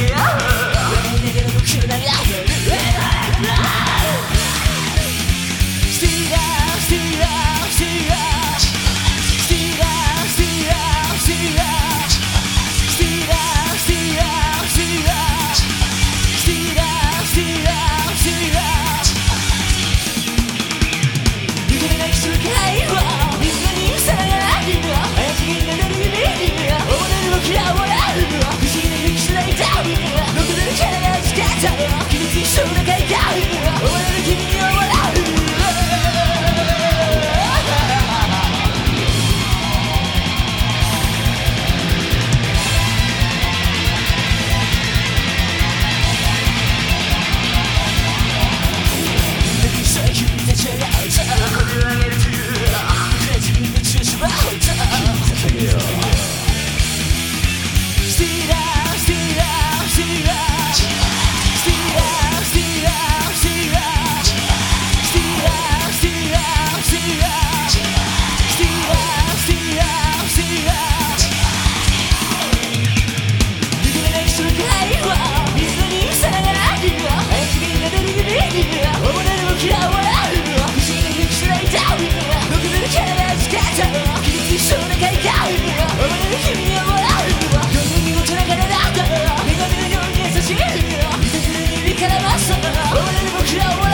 Yeah. 知ら Öyle bir bakıyor